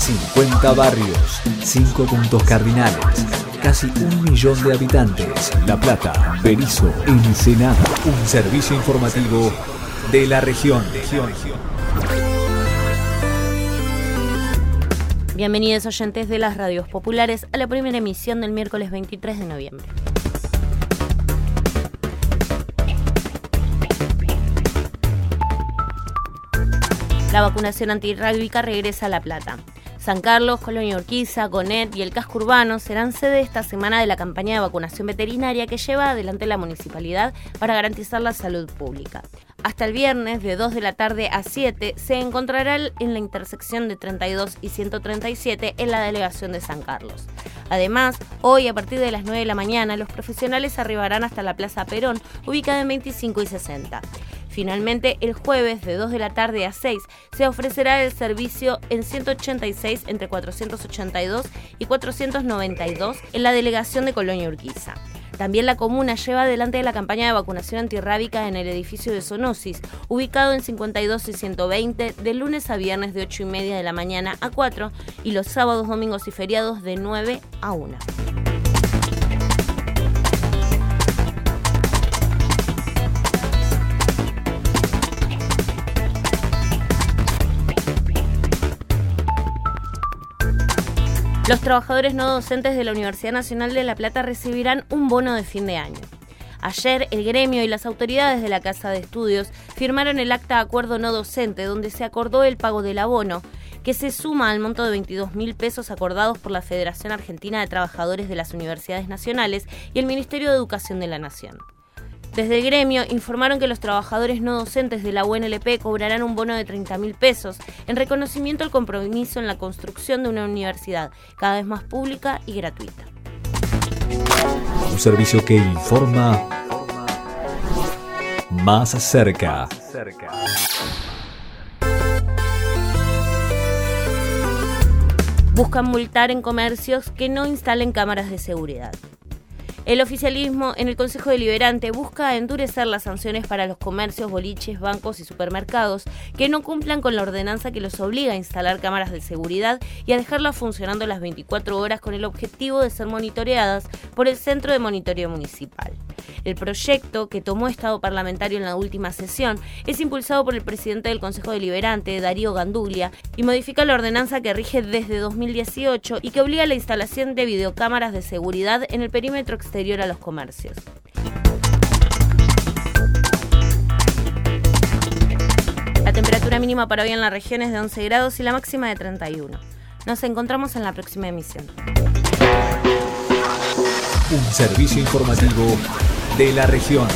50 barrios, 5 puntos cardinales, casi un millón de habitantes. La Plata, Berizo, Ensenada. Un servicio informativo de la región. Bienvenidos oyentes de las radios populares a la primera emisión del miércoles 23 de noviembre. La vacunación antirrábica regresa a La Plata. San Carlos, Colonia Urquiza, Gonet y el casco urbano serán sede esta semana de la campaña de vacunación veterinaria que lleva adelante la municipalidad para garantizar la salud pública. Hasta el viernes, de 2 de la tarde a 7, se encontrará en la intersección de 32 y 137 en la delegación de San Carlos. Además, hoy a partir de las 9 de la mañana, los profesionales arribarán hasta la Plaza Perón, ubicada en 25 y 60. Finalmente, el jueves de 2 de la tarde a 6 se ofrecerá el servicio en 186 entre 482 y 492 en la delegación de Colonia Urquiza. También la comuna lleva adelante la campaña de vacunación antirrábica en el edificio de Sonosis, ubicado en 52 y 120, de lunes a viernes de 8 y media de la mañana a 4 y los sábados, domingos y feriados de 9 a 1. Los trabajadores no docentes de la Universidad Nacional de La Plata recibirán un bono de fin de año. Ayer el gremio y las autoridades de la Casa de Estudios firmaron el acta de acuerdo no docente donde se acordó el pago del abono, que se suma al monto de 22 mil pesos acordados por la Federación Argentina de Trabajadores de las Universidades Nacionales y el Ministerio de Educación de la Nación. Desde el gremio informaron que los trabajadores no docentes de la UNLP cobrarán un bono de 30 mil pesos en reconocimiento al compromiso en la construcción de una universidad cada vez más pública y gratuita. Un servicio que informa más cerca. Buscan multar en comercios que no instalen cámaras de seguridad. El oficialismo en el Consejo Deliberante busca endurecer las sanciones para los comercios, boliches, bancos y supermercados que no cumplan con la ordenanza que los obliga a instalar cámaras de seguridad y a dejarlas funcionando las 24 horas con el objetivo de ser monitoreadas por el Centro de Monitoreo Municipal. El proyecto, que tomó estado parlamentario en la última sesión, es impulsado por el presidente del Consejo Deliberante, Darío Ganduglia, y modifica la ordenanza que rige desde 2018 y que obliga a la instalación de videocámaras de seguridad en el perímetro exterior a los comercios. La temperatura mínima para hoy en la región es de 11 grados y la máxima de 31. Nos encontramos en la próxima emisión. Un servicio informativo de la región.